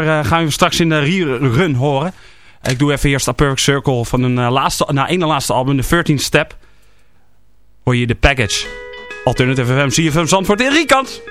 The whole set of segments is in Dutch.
uh, gaan we straks in de rerun horen. Ik doe even eerst A Perfect Circle van een uh, laatste, nou, ene laatste album, de 13 Step. Hoor je de package. Alternative FM, CFM Zandvoort in Riekant.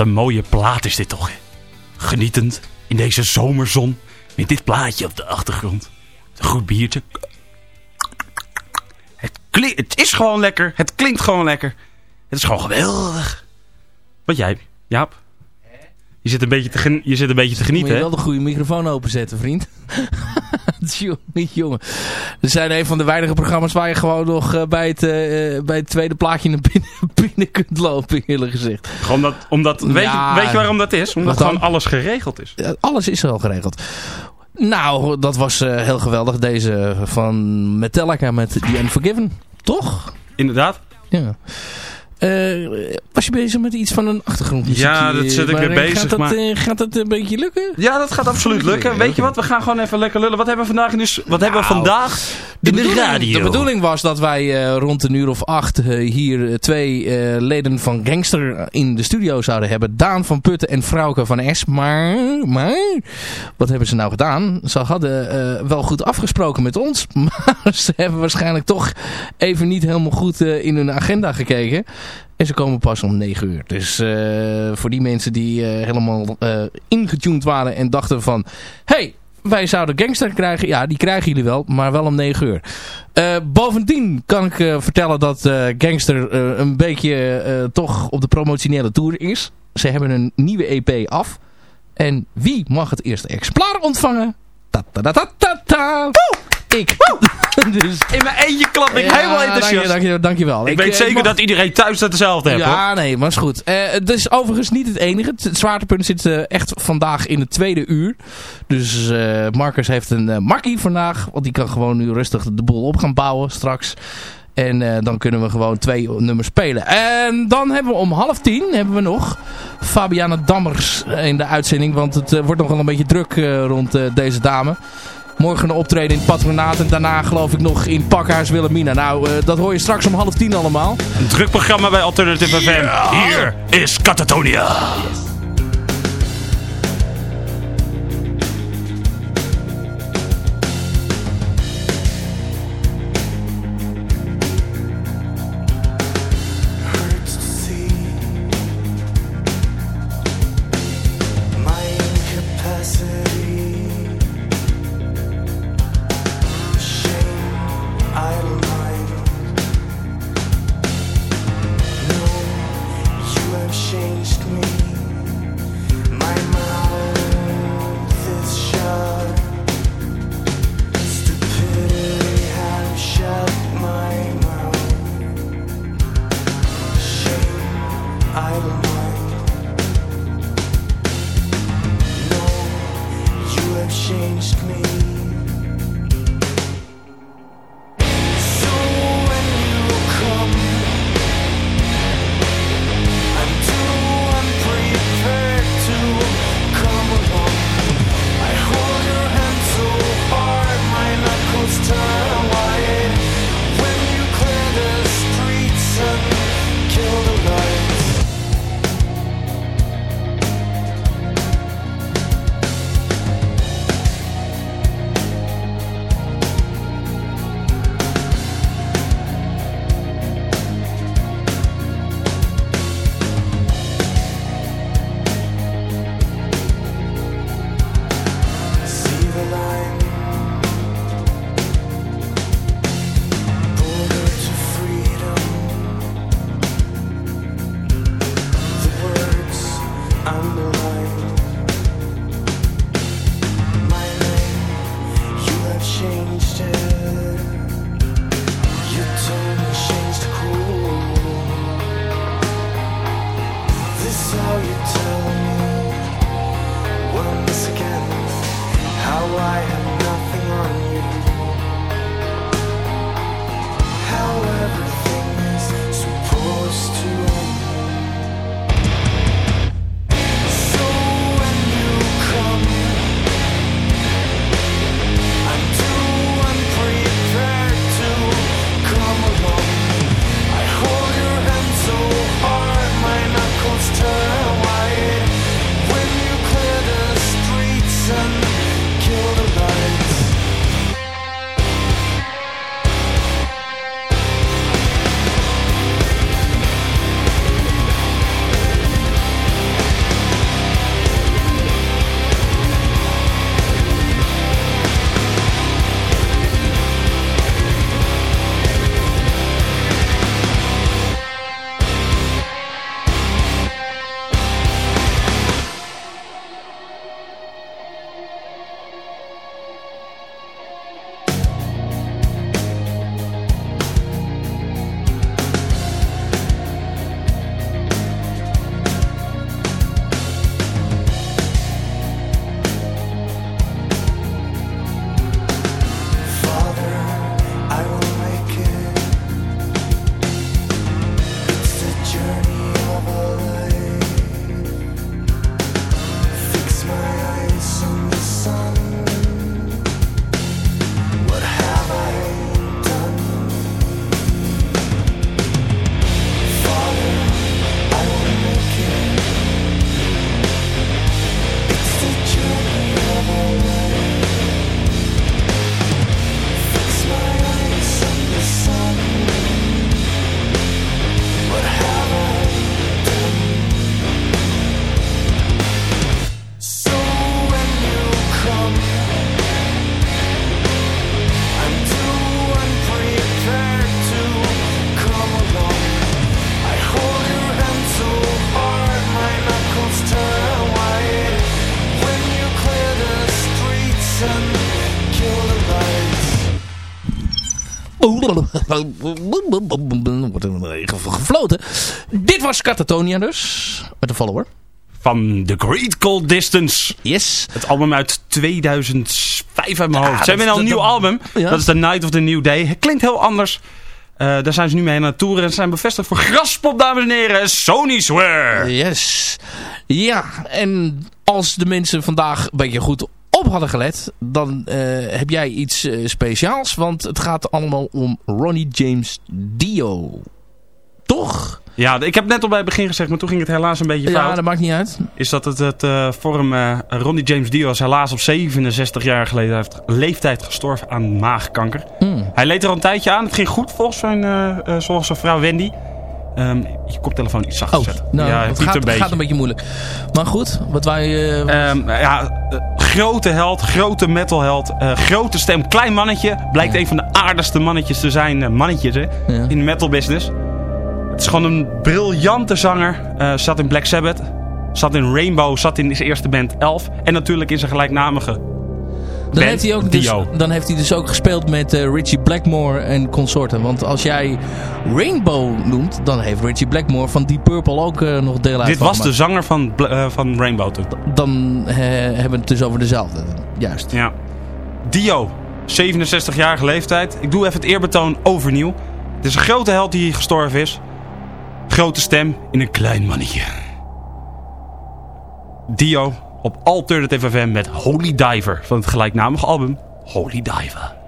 Een mooie plaat is dit toch. Hè? Genietend in deze zomerzon. Met dit plaatje op de achtergrond. Een goed biertje. Het, het is gewoon lekker. Het klinkt gewoon lekker. Het is gewoon geweldig. Wat jij, Jaap? Je zit een beetje te, je zit een beetje te genieten, Moet je wel de goede microfoon openzetten, vriend. jongen. Er zijn een van de weinige programma's waar je gewoon nog uh, bij, het, uh, bij het tweede plaatje naar binnen, binnen kunt lopen, eerlijk gezegd. Gewoon dat, omdat, weet, je, weet je waarom dat is? Omdat gewoon alles geregeld is. Ja, alles is al geregeld. Nou, dat was uh, heel geweldig. Deze van Metallica met The Unforgiven. Toch? Inderdaad. Ja. Uh, was je bezig met iets van een achtergrond? Ja, dat zit ik weer bezig. Gaat dat, maar... gaat dat een beetje lukken? Ja, dat gaat absoluut lukken. Weet je wat? We gaan gewoon even lekker lullen. Wat hebben we vandaag, dus, wat nou, hebben we vandaag de, de radio? De bedoeling was dat wij rond een uur of acht hier twee leden van Gangster in de studio zouden hebben. Daan van Putten en Frauke van S. Maar, maar, wat hebben ze nou gedaan? Ze hadden wel goed afgesproken met ons. Maar ze hebben waarschijnlijk toch even niet helemaal goed in hun agenda gekeken. En ze komen pas om 9 uur. Dus uh, voor die mensen die uh, helemaal uh, ingetuned waren en dachten van... hey, wij zouden gangster krijgen. Ja, die krijgen jullie wel, maar wel om 9 uur. bovendien kan ik vertellen dat gangster een beetje toch op de promotionele tour is. Ze hebben een nieuwe EP af. En wie mag het eerste exemplaar ontvangen? -ta -ta -ta -ta ik. dus, in mijn eentje klap ik ja, helemaal enthousiast. Dank je, dank je, dankjewel. Ik, ik weet zeker mag... dat iedereen thuis dat hetzelfde heeft. Ja, hoor. nee, maar is goed. Uh, het is overigens niet het enige. Het, het zwaartepunt zit uh, echt vandaag in het tweede uur. Dus uh, Marcus heeft een makkie vandaag. Want die kan gewoon nu rustig de boel op gaan bouwen straks. En uh, dan kunnen we gewoon twee nummers spelen. En dan hebben we om half tien hebben we nog Fabiana Dammers in de uitzending. Want het uh, wordt nogal een beetje druk uh, rond deze dame. Morgen een optreden in het patronaat. En daarna geloof ik nog in Pakhuis Wilhelmina. Nou, uh, dat hoor je straks om half tien allemaal. Een druk programma bij Alternative FM. Hier is Catatonia. Yes. I will gefloten. Dit was Catatonia dus. Met de follower. Van The Great Cold Distance. Yes. Het album uit 2005 uit mijn hoofd. Ze hebben al een nieuw album. Dat is The Night of the New Day. Het klinkt heel anders. Uh, daar zijn ze nu mee aan het toeren. En zijn bevestigd voor Graspop, dames en heren. Sony Swear. Yes. Ja, en als de mensen vandaag een beetje goed op hadden gelet, dan uh, heb jij iets uh, speciaals. Want het gaat allemaal om Ronnie James Dio. Toch? Ja, ik heb net al bij het begin gezegd, maar toen ging het helaas een beetje fout. Ja, dat maakt niet uit. Is dat het, het uh, vorm Ronnie James Dio is helaas op 67 jaar geleden heeft leeftijd gestorven aan maagkanker. Hmm. Hij leed er al een tijdje aan. Het ging goed volgens zijn, volgens zijn vrouw Wendy. Um, je koptelefoon iets zachter oh, zetten. Nou, ja, het gaat, een gaat een beetje moeilijk. Maar goed, wat wij... Um, ja, grote held, grote metalheld, grote stem, klein mannetje. Blijkt ja. een van de aardigste mannetjes te zijn, mannetjes hè, ja. in de metal business. Het is gewoon een briljante zanger. Zat in Black Sabbath. Zat in Rainbow. Zat in zijn eerste band Elf. En natuurlijk in zijn gelijknamige dan heeft, hij ook dus, dan heeft hij dus ook gespeeld met uh, Richie Blackmore en consorten. Want als jij Rainbow noemt, dan heeft Richie Blackmore van Deep Purple ook uh, nog deel uit Dit was de zanger van, uh, van Rainbow toen. Dan hebben we het dus over dezelfde. Juist. Ja. Dio, 67-jarige leeftijd. Ik doe even het eerbetoon overnieuw. Het is een grote held die gestorven is. Grote stem in een klein mannetje. Dio op Alternative FM met Holy Diver van het gelijknamige album Holy Diver.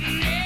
kitchen.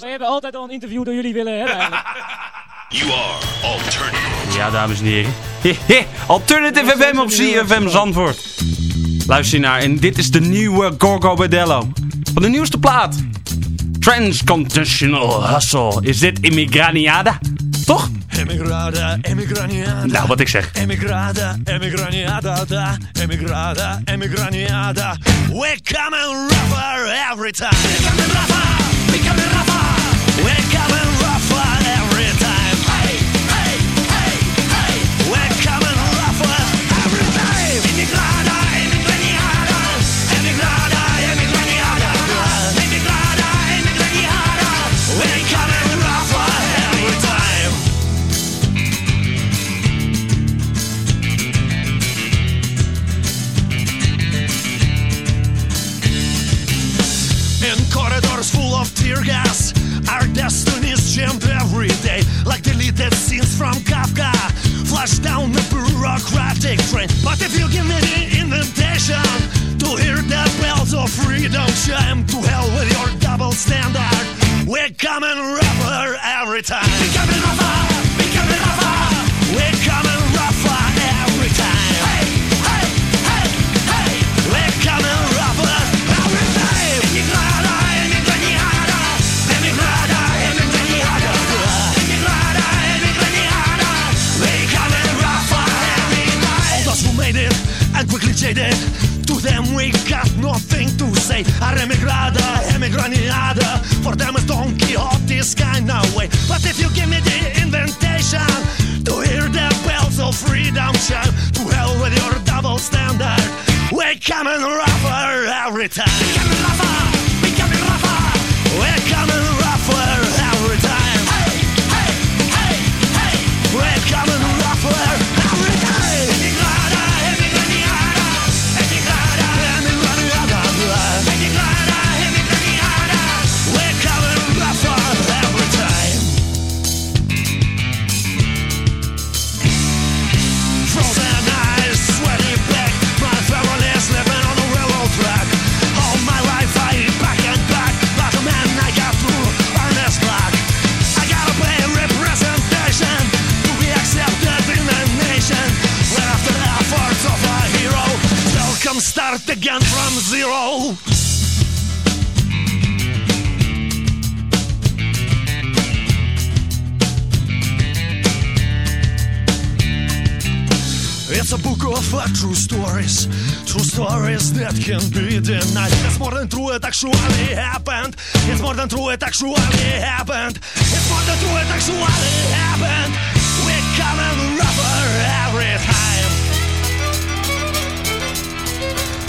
Zij hebben altijd al een interview door jullie willen hebben eigenlijk. You are alternative. Ja, dames en heren. alternative FM op CFM Zandvoort. Luister naar en dit is de nieuwe Gorgo Badello. Van de nieuwste plaat. Transcontinental Hustle. Is dit Immigraniada? Toch? Emigrada, emigraniada. Nou, wat ik zeg. Emigrada, emigraniada, da. Emigrada, emigraniada. We come and rougher every time. Tear our destinies jammed every day, like deleted scenes from Kafka. Flash down the bureaucratic train. But if you give me the invitation to hear the bells of freedom chime, to hell with your double standard. We're coming rougher every time. We're coming rougher, we're coming rougher. We're coming say. Our emigraniada. For them it's Don Quixote's kind of way. But if you give me the invitation to hear the bells of freedom chime, to hell with your double standard. We're coming rougher every time. We're coming rougher, we're coming rougher. We're coming rougher from zero. It's a book of uh, true stories, true stories that can be denied. It's more than true, it actually happened. It's more than true, it actually happened. It's more than true, it actually happened. We're coming rougher every time.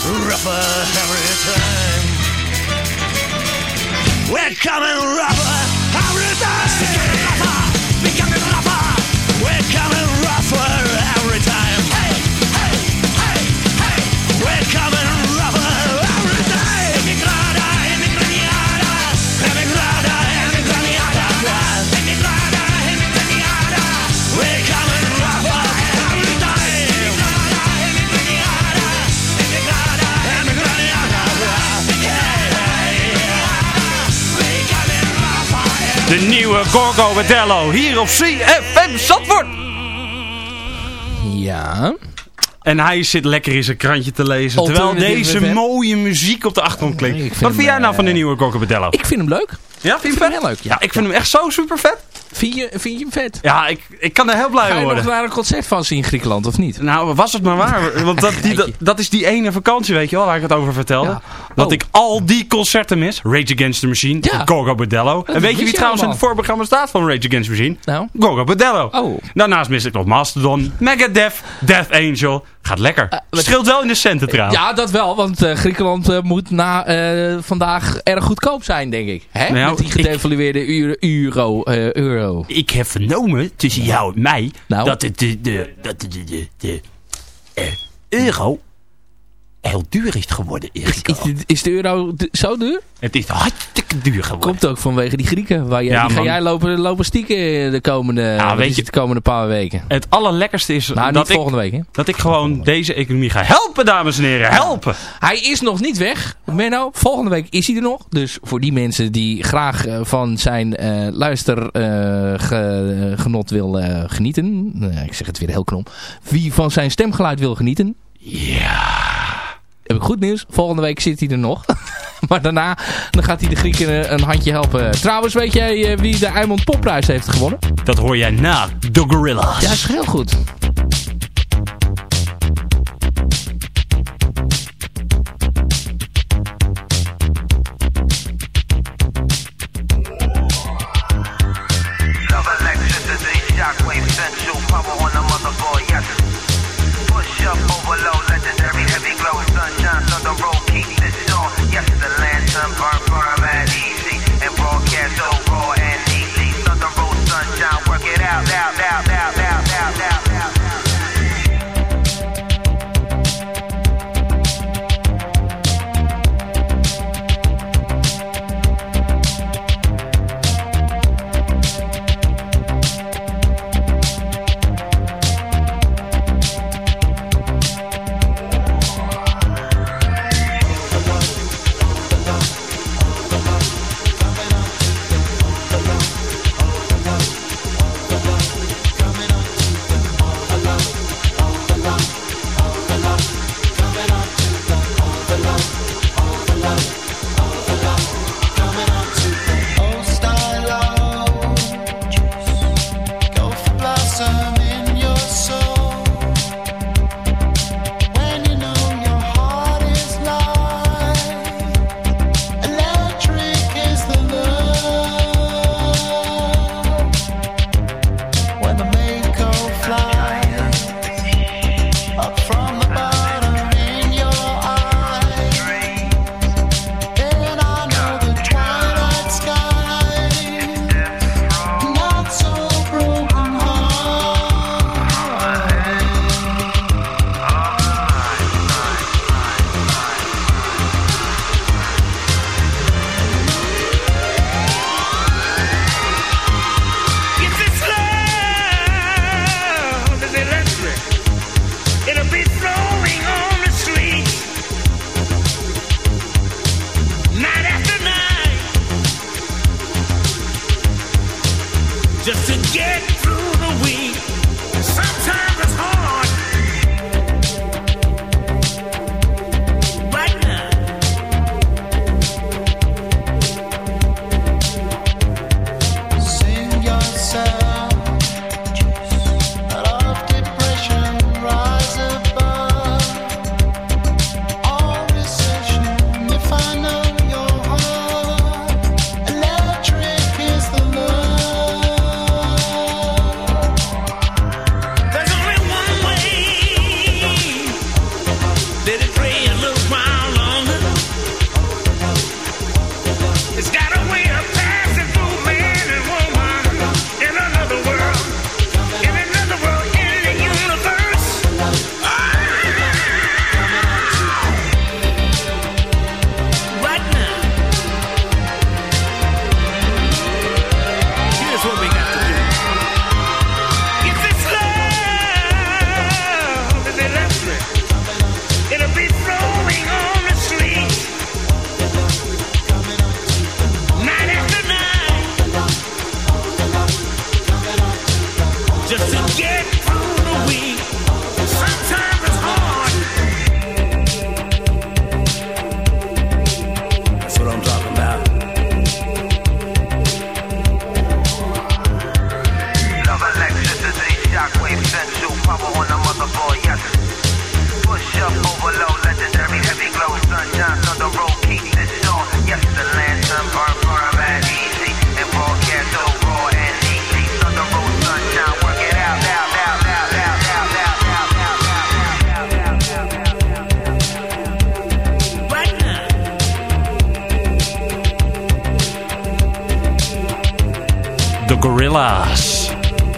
Rougher every time. We're coming rougher every time. Nieuwe Gorgo Badello hier op CFM Zandvoort. Ja. En hij zit lekker in zijn krantje te lezen. Terwijl deze mooie muziek op de achtergrond klinkt. Wat vind jij nou van de eh, nieuwe Gorgo Badello? Ik vind hem leuk. Ja, vind je hem vet? heel leuk, ja. Ja, ik vind hem echt zo super vet. Vind je, vind je hem vet? Ja, ik, ik kan er heel blij Ga je nog worden. naar een concert van zien in Griekenland of niet? Nou, was het maar waar. Want dat, die, dat, dat is die ene vakantie, weet je wel, waar ik het over vertelde. Ja. Dat Oh. ik al die concerten mis. Rage Against the Machine, Ja. Gorgo Badello. En weet je wie trouwens in het voorprogramma staat van Rage Against the Machine? Nou? Gorgo Badello. Oh. Daarnaast mis ik nog Mastodon, Megadeth, Death Angel. Gaat lekker. wat- Scheelt wel in de centen trouwens. Ja, dat wel, want eh, Griekenland eh, moet na eh, vandaag erg goedkoop zijn, denk ik. Hè? Nou, Met die ik- gedevalueerde euro. euro, Ik heb vernomen tussen jou en mij Nou? dat het de, de, dat de, de, de, de eh, euro heel duur is geworden, Is, is, de euro zo duur? Het is hartstikke duur geworden. Komt ook vanwege die Grieken. Waar jij, die ga jij lopen, lopen stieken de komende, ja, weet je, de komende paar weken. Het allerlekkerste is nou, dat, ik, volgende week, hè? dat ik gewoon deze economie ga helpen, dames en heren. Helpen! Hij is nog niet weg. Menno, volgende week is hij er nog. Dus voor die mensen die graag eh, van zijn uh, luistergenot wil genieten. ik zeg het weer heel knom. Wie van zijn stemgeluid wil genieten. Ja heb ik goed nieuws. Volgende week zit hij er nog. maar daarna dan gaat hij de Grieken een handje helpen. Trouwens, weet jij wie de Eimond Popprijs heeft gewonnen? Dat hoor jij na The Gorillas. Ja, is heel goed.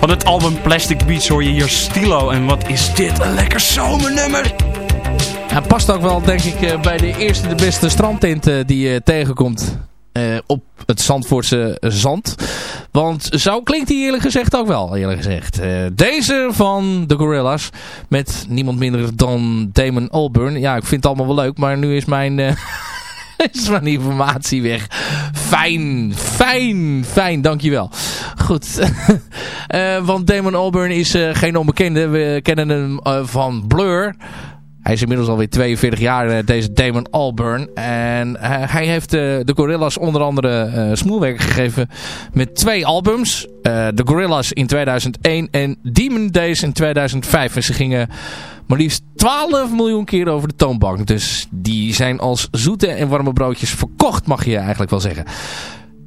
Van het album Plastic Beach hoor je hier Stilo. En wat is dit een lekker zomernummer. Hij past ook wel, denk ik, bij de eerste de beste strandtent die je tegenkomt. op het Zandvoortse zand. Want zo klinkt hij eerlijk gezegd ook wel, eerlijk gezegd. deze van de Gorillas met niemand minder dan Damon Alburn. Ja, ik vind het allemaal wel leuk, maar nu is mijn... is mijn informatie weg. Fijn, fijn, fijn, dankjewel. Goed. uh, want Damon Alburn is uh, geen onbekende. We kennen hem uh, van Blur. Hij is inmiddels alweer 42 jaar, deze Damon Alburn. En hij heeft de Gorillas onder andere smoelwerk gegeven met twee albums. de Gorillas in 2001 en Demon Days in 2005. En ze gingen maar liefst 12 miljoen keer over de toonbank. Dus die zijn als zoete en warme broodjes verkocht, mag je eigenlijk wel zeggen.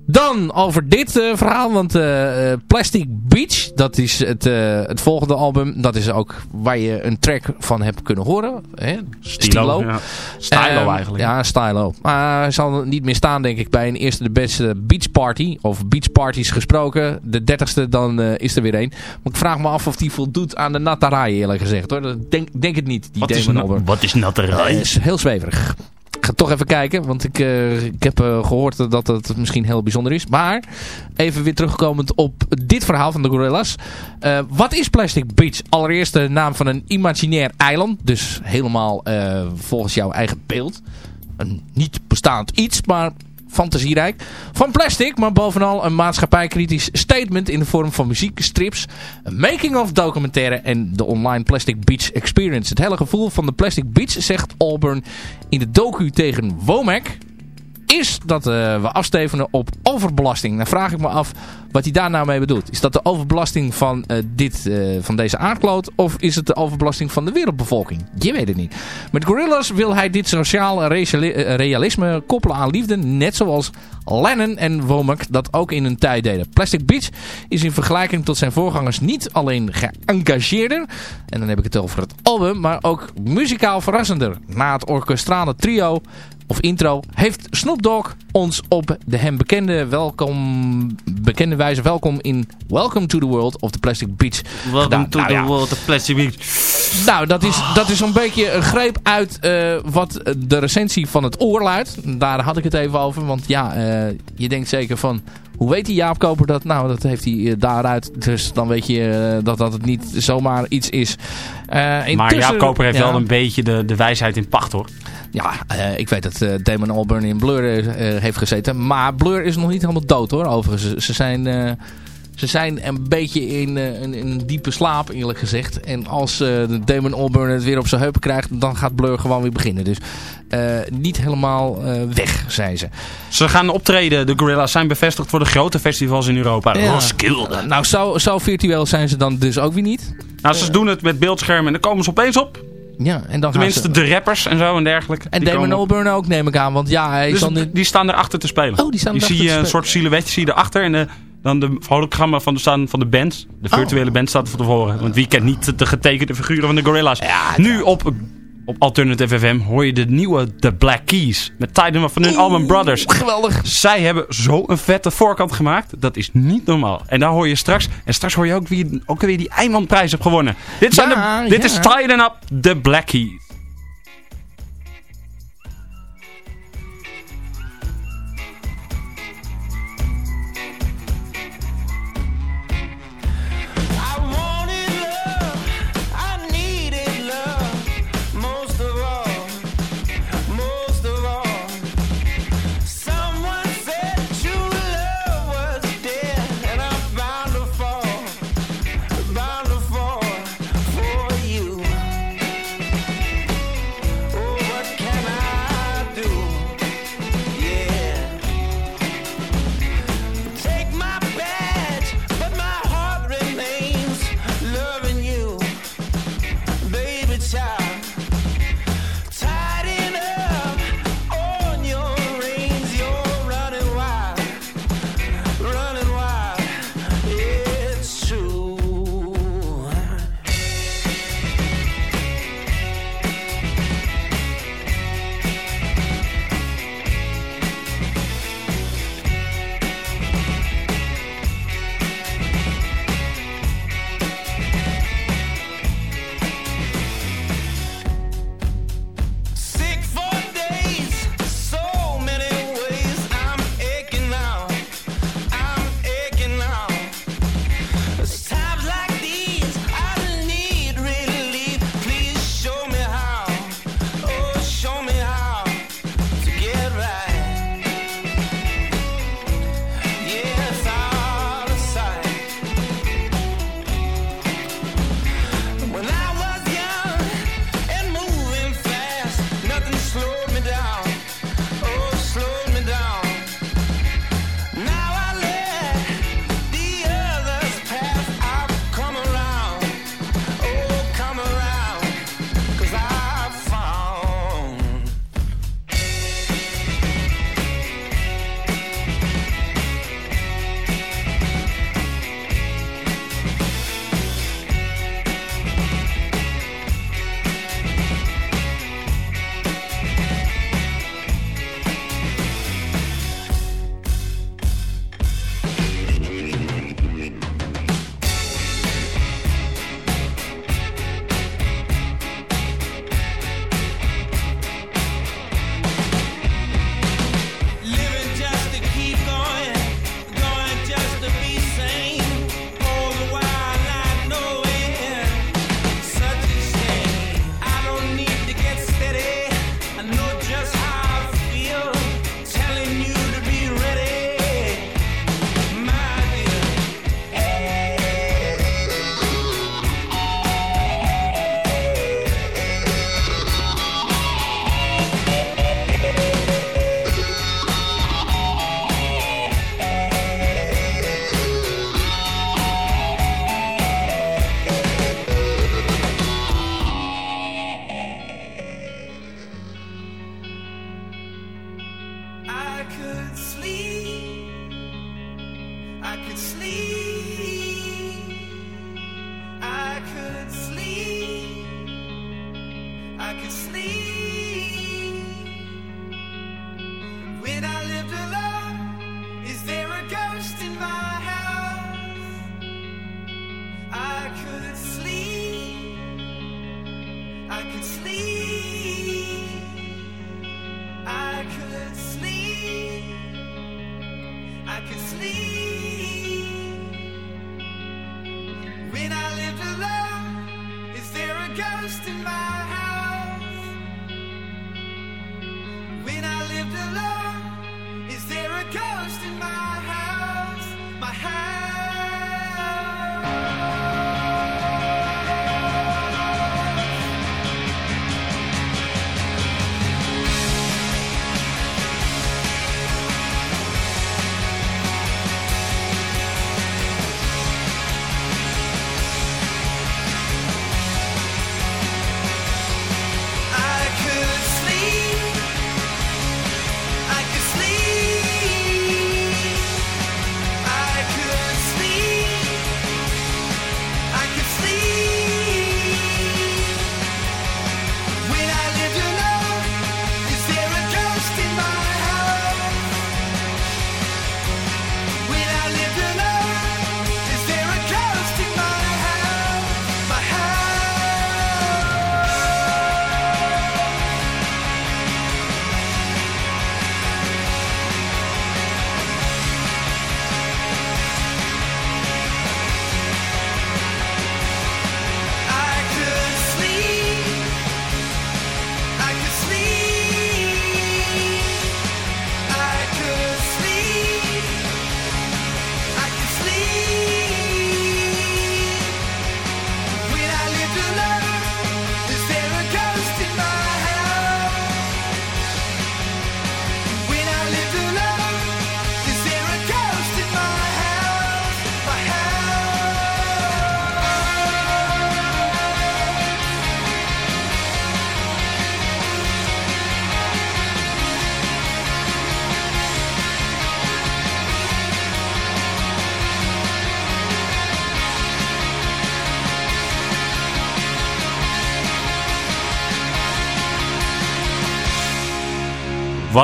Dan over dit uh, verhaal, want uh, Plastic Beach, dat is het, uh, het volgende album. Dat is ook waar je een track van hebt kunnen horen. Hè? Stilo. Ja. Stylo eigenlijk. Ja, Stylo. Maar hij zal niet meer staan denk ik bij een eerste de beste Beach Party. Of Beach Parties gesproken. De dertigste, dan is er weer één. Maar ik vraag me af of die voldoet aan de natterij eerlijk gezegd. Hoor. Denk, denk het niet, die wat, is, wat is natterij? is heel zweverig ga toch even kijken, want ik, uh, ik heb uh, gehoord dat het misschien heel bijzonder is. Maar even weer terugkomend op dit verhaal van de Gorillas. Uh, wat is Plastic Beach? Allereerst de naam van een imaginair eiland. Dus helemaal volgens jouw eigen beeld. Een niet bestaand iets, maar fantasierijk. Van plastic, maar bovenal een maatschappijkritisch statement in de vorm van muziek, strips, een making-of documentaire en de online Plastic Beach Experience. Het hele gevoel van de Plastic Beach, zegt Auburn in de docu tegen Womack, is dat uh, we afstevenen op overbelasting. Dan vraag ik me af wat hij daar nou mee bedoelt. Is dat de overbelasting van, uh, dit, uh, van deze aardkloot of is het de overbelasting van de wereldbevolking? Je weet het niet. Met Gorillas wil hij dit sociaal realisme koppelen aan liefde, net zoals Lennon en Womack dat ook in hun tijd deden. Plastic Beach is in vergelijking tot zijn voorgangers niet alleen geëngageerder, en dan heb ik het over het album, maar ook muzikaal verrassender. Na het orkestrale trio of intro, heeft Snoop Dogg ons op de hem bekende, welkom, bekende wijze welkom in Welcome to the World of the Plastic Beach Welcome to nou the World of Plastic Beach. Nou, dat is, dat is een beetje een greep uit uh, wat de recensie van het oor luidt. Daar had ik het even over, want ja, uh, je denkt zeker van... Hoe weet die Jaap Koper dat? Nou, dat heeft hij uh, daaruit. Dus dan weet je dat, dat het niet zomaar iets is. maar Jaap Koper heeft ja. wel een beetje de, de wijsheid in pacht hoor. Ja, uh, ik weet dat uh, Damon Albarn in Blur heeft gezeten. Maar Blur is nog niet helemaal dood hoor. Overigens, ze zijn, ze zijn een beetje in, in, in, een diepe slaap eerlijk gezegd. En als Damon Albarn het weer op zijn heupen krijgt, dan gaat Blur gewoon weer beginnen. Dus niet helemaal weg, zijn ze. Ze gaan optreden. De Gorilla's zijn bevestigd voor de grote festivals in Europa. Ja. Roskilde. Nou, zo, zo virtueel zijn ze dan dus ook weer niet. Nou, ze doen het met beeldschermen en dan komen ze opeens op. Ja, en dan Tenminste ze... de rappers en zo en dergelijke. En Damon. Albarn ook neem ik aan, want ja... Hij dus nu... die staan erachter te spelen. Oh, die staan Die zie je een soort silhouetje zie je erachter en de, dan de hologrammen van de, staan van de band. De virtuele oh. band staat voor tevoren. Want wie kent niet de getekende figuren van de Gorilla's. Ja, nu op op Alternative FM hoor je de nieuwe The Black Keys. Met Titan van hun Allman Brothers. Geweldig. Zij hebben zo'n vette voorkant gemaakt. Dat is niet normaal. En daar hoor je straks. En straks hoor je ook wie ook weer die Eimandprijs hebt gewonnen. Dit, zijn de, dit is Titan Up The Black Keys.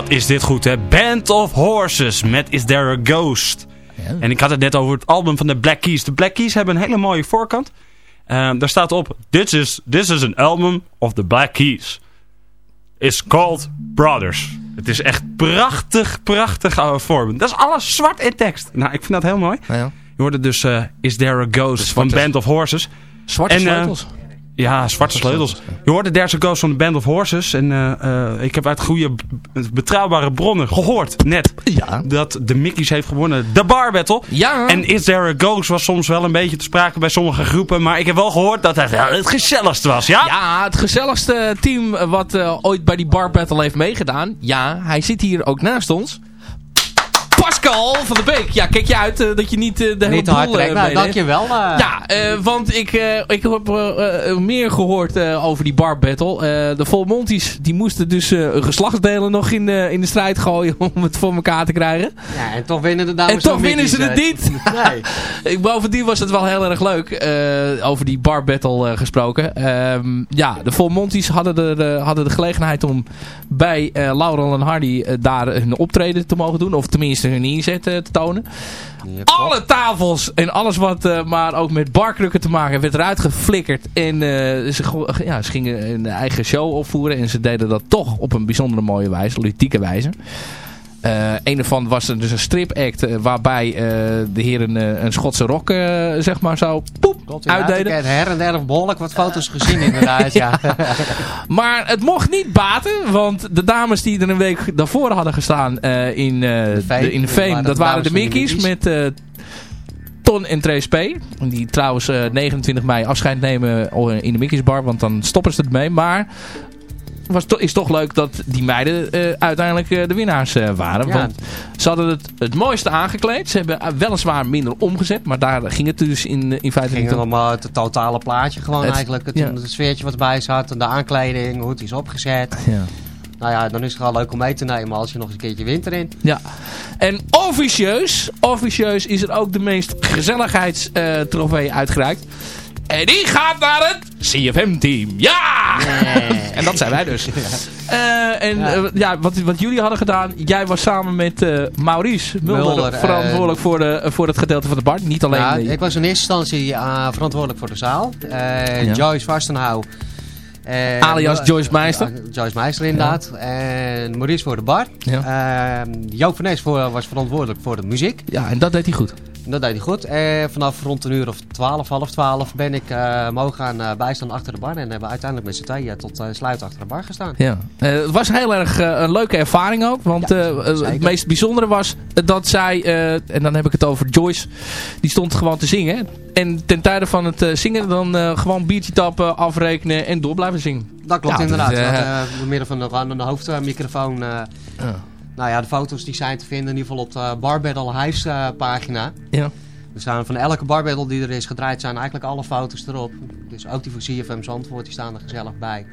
Wat is dit goed, hè? Band of Horses met Is There a Ghost? Ja. En ik had het net over het album van de Black Keys. De Black Keys hebben een hele mooie voorkant. Um, daar staat op, this is, this is an album of the Black Keys. It's called Brothers. Het is echt prachtig, prachtig oude vorm. Dat is alles zwart in tekst. Nou, ik vind dat heel mooi. Ja. Je hoorde dus uh, Is There a Ghost van Band of Horses. Zwarte en, uh, sleutels. Ja, zwarte sleutels. Je hoorde There's a Ghost van de Band of Horses. En uh, uh, ik heb uit goede, betrouwbare bronnen gehoord, net, ja. dat de Mickey's heeft gewonnen. De Bar Battle. Ja. En Is There a Ghost was soms wel een beetje te sprake bij sommige groepen. Maar ik heb wel gehoord dat het het gezelligste was, ja? Ja, het gezelligste team wat uh, ooit bij die Bar Battle heeft meegedaan. Ja, hij zit hier ook naast ons. Pascal van de Beek. Ja, kijk je uit uh, dat je niet uh, de hele boel uh, nou, dankjewel. Ja, want ik, ik heb meer gehoord over die bar battle. de Volmonties die moesten dus geslachtsdelen nog in, in de strijd gooien om het voor elkaar te krijgen. Ja, en toch winnen de dames En toch winnen ze het niet. nee. Bovendien was het wel heel erg leuk. over die bar battle gesproken. Um, ja, de Volmonties hadden de, hadden de gelegenheid om bij Laurel en Hardy daar een optreden te mogen doen. Of tenminste hun inzet te tonen. Alle tafels en alles wat uh, maar ook met barkrukken te maken werd eruit geflikkerd. En uh, ze, ja, ze gingen een eigen show opvoeren. En ze deden dat toch op een bijzondere mooie wijze, ludieke wijze. Uh, een ervan was dus een stripact uh, waarbij uh, de heren een Schotse rok zeg maar zo poep uitdeden. Ik heb her en der behoorlijk wat foto's gezien inderdaad. ja. maar het mocht niet baten, want de dames die er een week daarvoor hadden gestaan in de, de, in de Fame, dat waren de Mickey's met... Ton en Trace P. Die trouwens 29 mei afscheid nemen in de Mickey's Bar. Want dan stoppen ze het mee. Maar was to is toch leuk dat die meiden uh, uiteindelijk uh, de winnaars uh, waren. Ja. Want ze hadden het, het mooiste aangekleed. Ze hebben weliswaar minder omgezet. Maar daar ging het dus in, in feite ging om het totale plaatje gewoon het, eigenlijk. Het, ja. het, sfeertje wat erbij zat. De aankleding, hoe het is opgezet. Ja. Nou ja, dan is het wel leuk om mee te nemen als je nog eens een keertje wint erin. Ja. En officieus, officieus is er ook de meest gezelligheidstrofee uitgereikt. En die gaat naar het CFM-team. Ja! en dat zijn wij dus. Uh, en ja. ja, wat, wat jullie hadden gedaan, jij was samen met Maurice Mulder, verantwoordelijk voor, de, voor het gedeelte van de bar. Niet alleen... Ja, ik was in eerste instantie verantwoordelijk voor de zaal. Joyce Vastenhouw en, Alias Joyce Meister. Joyce Meister inderdaad. En Maurice voor de bar. Ja. Uh, Joop van Nes voor, was verantwoordelijk voor de muziek. Ja, en dat deed hij goed. Dat deed hij goed. En vanaf rond een uur of twaalf, half twaalf ben ik uh, mogen gaan uh, bijstaan achter de bar. En hebben we uiteindelijk met z'n tweeën tot uh, sluit achter de bar gestaan. Ja. het was heel erg een leuke ervaring ook. Want het meest bijzondere was dat zij, en dan heb ik het over Joyce, die stond gewoon te zingen. En ten tijde van het zingen dan gewoon biertje tappen, afrekenen en door blijven zingen. Dat klopt inderdaad. Dus, door middel van de, de hoofdmicrofoon... Ja nou ja, de foto's die zijn te vinden in ieder geval op de Barbedel Huis uh, pagina. Ja. Er staan van elke barbedel die er is gedraaid zijn eigenlijk alle foto's erop. Dus ook die voor CFM Zandvoort, die staan er gezellig bij.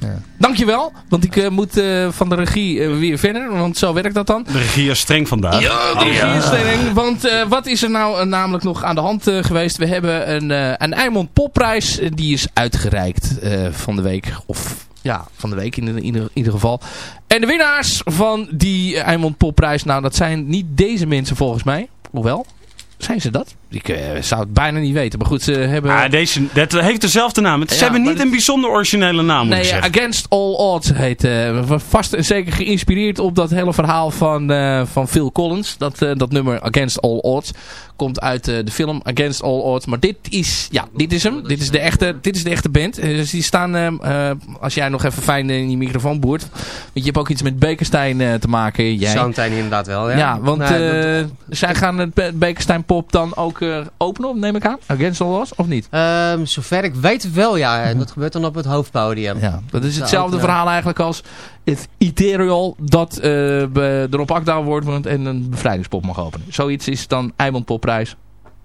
Ja. Dankjewel, want ik uh, moet uh, van de regie uh, weer verder, want zo werkt dat dan. De regie is streng vandaag. Ja, de regie is streng, want wat is er nou namelijk nog aan de hand geweest? We hebben een, een Eimond Popprijs, die is uitgereikt van de week, of ja, van de week in, in, ieder geval. En de winnaars van die Eimond Popprijs, nou dat zijn niet deze mensen volgens mij. Hoewel, zijn ze dat? Ik uh, zou het bijna niet weten. Maar goed, ze hebben... Ah, deze, dat heeft dezelfde naam. Het, ze hebben niet een bijzonder originele naam, Nee, Against All Odds heet. Uh, vast en zeker geïnspireerd op dat hele verhaal van, uh, van Phil Collins. Dat, dat nummer Against All Odds komt uit de film Against All Odds. Maar dit is, ja, dit is hem. Dit is de echte, dit is de echte band. dus die staan, als jij nog even fijn in je microfoon boert. Want je hebt ook iets met Bekenstein te maken. Jij. Inderdaad wel, ja. Ja, want nee, zij gaan het Bekenstein Pop dan ook openen, neem ik aan? Against All Odds, of niet? Um, zover ik weet wel, ja. En dat gebeurt dan op het hoofdpodium. Ja, dat is hetzelfde verhaal eigenlijk als het Ethereal dat uh, erop akdaal wordt en een bevrijdingspop mag openen. Zoiets is dan Eimond Popprijs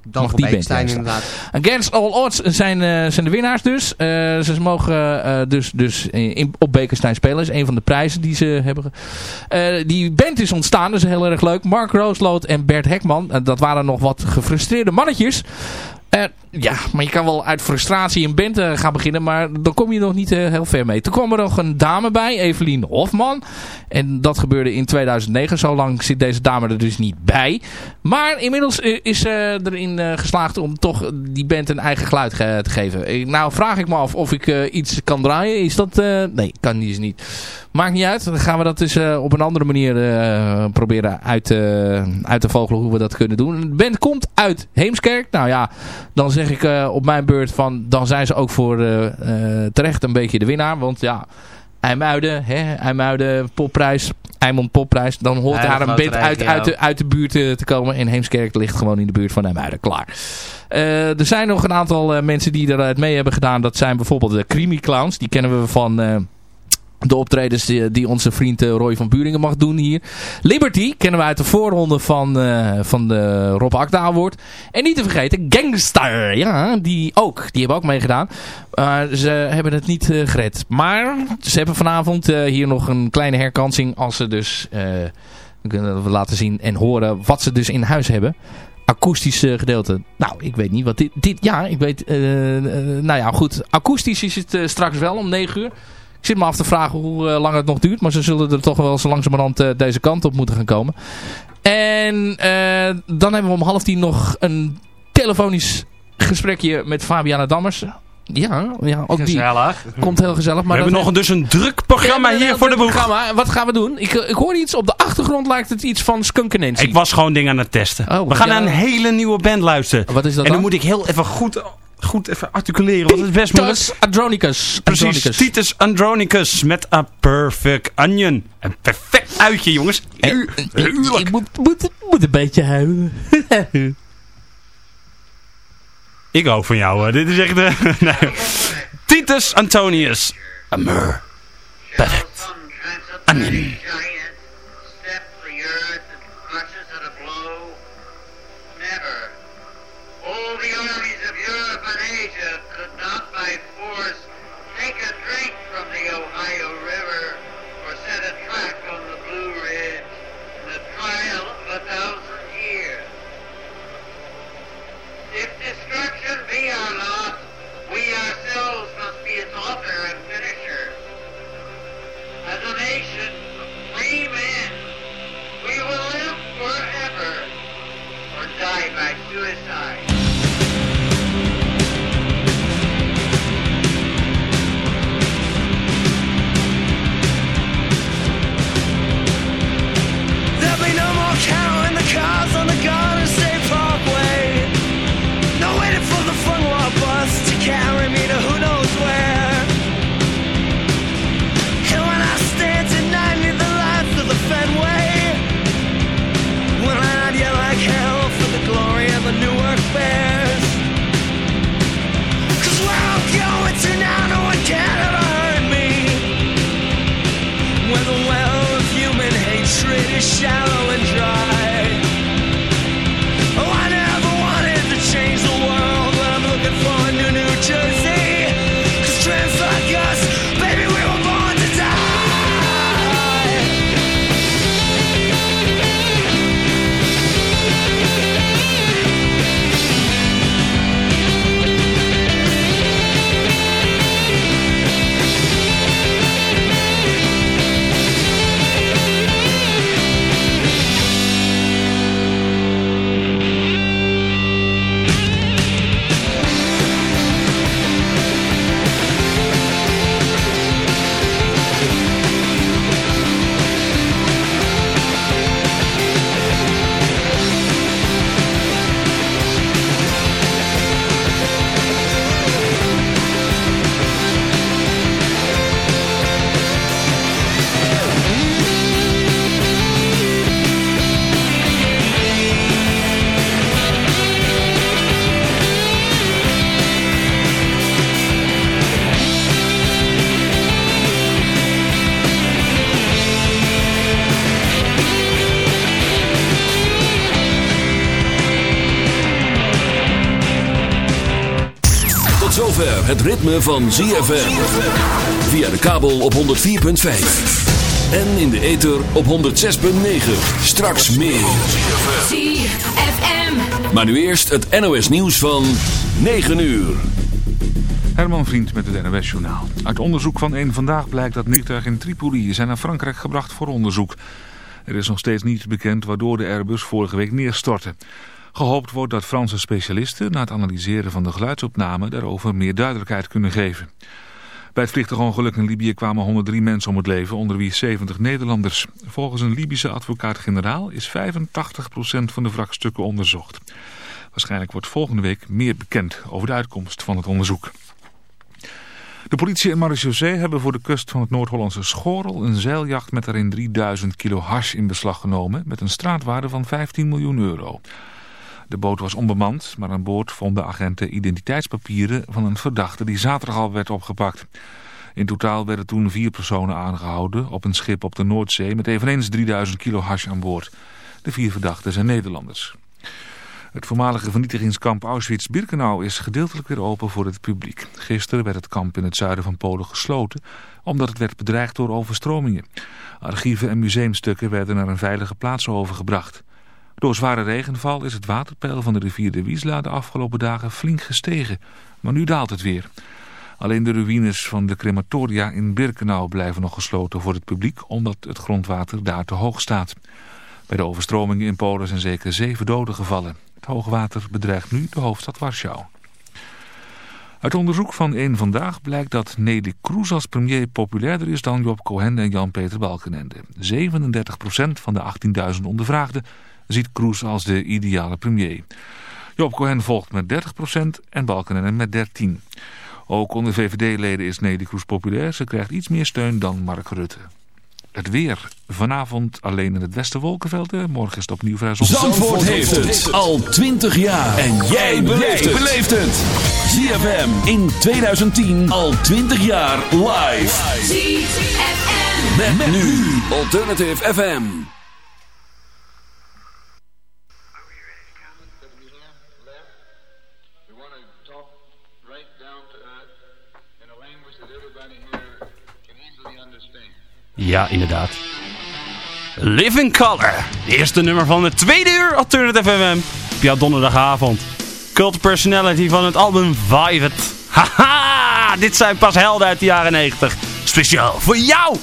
dan mag die Bekenstein inderdaad. Against All Odds zijn, uh, zijn de winnaars dus. Uh, ze mogen uh, dus, dus in, op Bekenstein spelen. Dat is een van de prijzen die ze hebben. die band is ontstaan, dat is heel erg leuk. Mark Roosloot en Bert Hekman. dat waren nog wat gefrustreerde mannetjes. Uh, ja, maar je kan wel uit frustratie een band uh, gaan beginnen, maar dan kom je nog niet uh, heel ver mee. Toen kwam er nog een dame bij, Evelien Hofman. En dat gebeurde in 2009. Zo lang zit deze dame er dus niet bij. Maar inmiddels is ze erin geslaagd om toch die band een eigen geluid te geven. nou vraag ik me af of ik iets kan draaien. Is dat... nee, kan dus niet. Maakt niet uit. Dan gaan we dat dus op een andere manier proberen uit, uit te vogelen hoe we dat kunnen doen. De band komt uit Heemskerk. Nou ja, dan zeg ik op mijn beurt van, dan zijn ze ook voor terecht een beetje de winnaar. Want ja, IJmuiden, hè, IJmuiden popprijs, IJmond popprijs. Dan hoort daar een band uit, uit, de, uit de buurt te komen. En Heemskerk ligt gewoon in de buurt van IJmuiden. Klaar. er zijn nog een aantal mensen die eruit mee hebben gedaan. Dat zijn bijvoorbeeld de Creamy Clowns. Die kennen we van de optredens die, onze vriend eh, Roy van Buringen mag doen hier. Liberty kennen we uit de voorronde van, uh, van de Rob Akda Award. En niet te vergeten Gangstar. Ja, die ook. Die hebben ook meegedaan. Uh, ze hebben het niet uh, gered. Maar ze hebben vanavond hier nog een kleine herkansing. Als ze dus kunnen we laten zien en horen wat ze dus in huis hebben akoestische gedeelte. Nou, ik weet niet wat dit... dit ja, ik weet... nou ja, goed. Akoestisch is het straks wel om 9 uur. Ik zit me af te vragen hoe uh, lang het nog duurt. Maar ze zullen er toch wel zo langzamerhand uh, deze kant op moeten gaan komen. En uh, dan hebben we om half tien nog een telefonisch gesprekje met Fabiana Dammers. Ja, ja ook gezellig. die komt heel gezellig. Maar we hebben nog dus een druk programma hier voor de boeg. Programma. Wat gaan we doen? Ik, ik hoor iets op de achtergrond lijkt het iets van Skunk. Ik was gewoon dingen aan het testen. Oh, we gaan naar een hele nieuwe band luisteren. Wat is dat En dan moet ik heel even goed goed even articuleren. Want het is best moeilijk. Titus Andronicus. Precies, Andronicus. Titus Andronicus met A Perfect Onion. Een perfect uitje, jongens. Ik moet, moet, moet een beetje huilen. ik hou van jou. Dit is echt... Uh, nee. Titus Antonius. A. Perfect. Onion. on the Garden State Parkway. Waiting for the fun bus to carry me to who knows where. And when I stand tonight near the lights of the Fenway, will I not yell like hell for the glory of the Newark Bears? Cause where I'm going to now, no one can ever hurt me. The well of human hatred is shallow. Ritme van ZFM. Via de kabel op 104.5. En in de ether op 106.9. Straks meer. ZFM. Maar nu eerst het NOS nieuws van 9 uur. Herman Vriend met het NOS Journaal. Uit onderzoek van één Vandaag blijkt dat vliegtuigen in Tripoli zijn naar Frankrijk gebracht voor onderzoek. Er is nog steeds niet bekend waardoor de Airbus vorige week neerstortte. Gehoopt wordt dat Franse specialisten na het analyseren van de geluidsopname daarover meer duidelijkheid kunnen geven. Bij het vliegtuigongeluk in Libië kwamen 103 mensen om het leven, onder wie 70 Nederlanders. Volgens een Libische advocaat-generaal is 85% van de wrakstukken onderzocht. Waarschijnlijk wordt volgende week meer bekend over de uitkomst van het onderzoek. De politie en marechaussee hebben voor de kust van het Noord-Hollandse Schorel een zeiljacht met daarin 3000 kilo hash in beslag genomen met een straatwaarde van 15 miljoen euro. De boot was onbemand, maar aan boord vonden agenten identiteitspapieren van een verdachte die zaterdag al werd opgepakt. In totaal werden toen vier personen aangehouden op een schip op de Noordzee met eveneens 3000 kilo hash aan boord. De vier verdachten zijn Nederlanders. Het voormalige vernietigingskamp Auschwitz-Birkenau is gedeeltelijk weer open voor het publiek. Gisteren werd het kamp in het zuiden van Polen gesloten omdat het werd bedreigd door overstromingen. Archieven en museumstukken werden naar een veilige plaats overgebracht. Door zware regenval is het waterpeil van de rivier de Wiesla de afgelopen dagen flink gestegen. Maar nu daalt het weer. Alleen de ruïnes van de crematoria in Birkenau blijven nog gesloten voor het publiek... omdat het grondwater daar te hoog staat. Bij de overstromingen in Polen zijn zeker zeven doden gevallen. Het hoogwater bedreigt nu de hoofdstad Warschau. Uit onderzoek van één Vandaag blijkt dat Nelly Kroes als premier populairder is dan Job Cohen en Jan-Peter Balkenende. 37% van de 18.000 ondervraagden ziet Kroes als de ideale premier. Job Cohen volgt met 30% en Balkenende met 13%. Ook onder VVD-leden is Nelly Kroes populair. Ze krijgt iets meer steun dan Mark Rutte. Het weer. Vanavond alleen in het westen wolkenvelden. Morgen is het opnieuw vrij zonnig. Zandvoort heeft het al 20 jaar. En jij beleeft het. ZFM in 2010 al 20 jaar live. ZFM. Met, nu Alternative FM. Ja, inderdaad. Living Color. De eerste nummer van het tweede uur Alternative FM. Op jouw donderdagavond. Cult Personality van het album Vive Haha, dit zijn pas helden uit de jaren 90. Speciaal voor jou!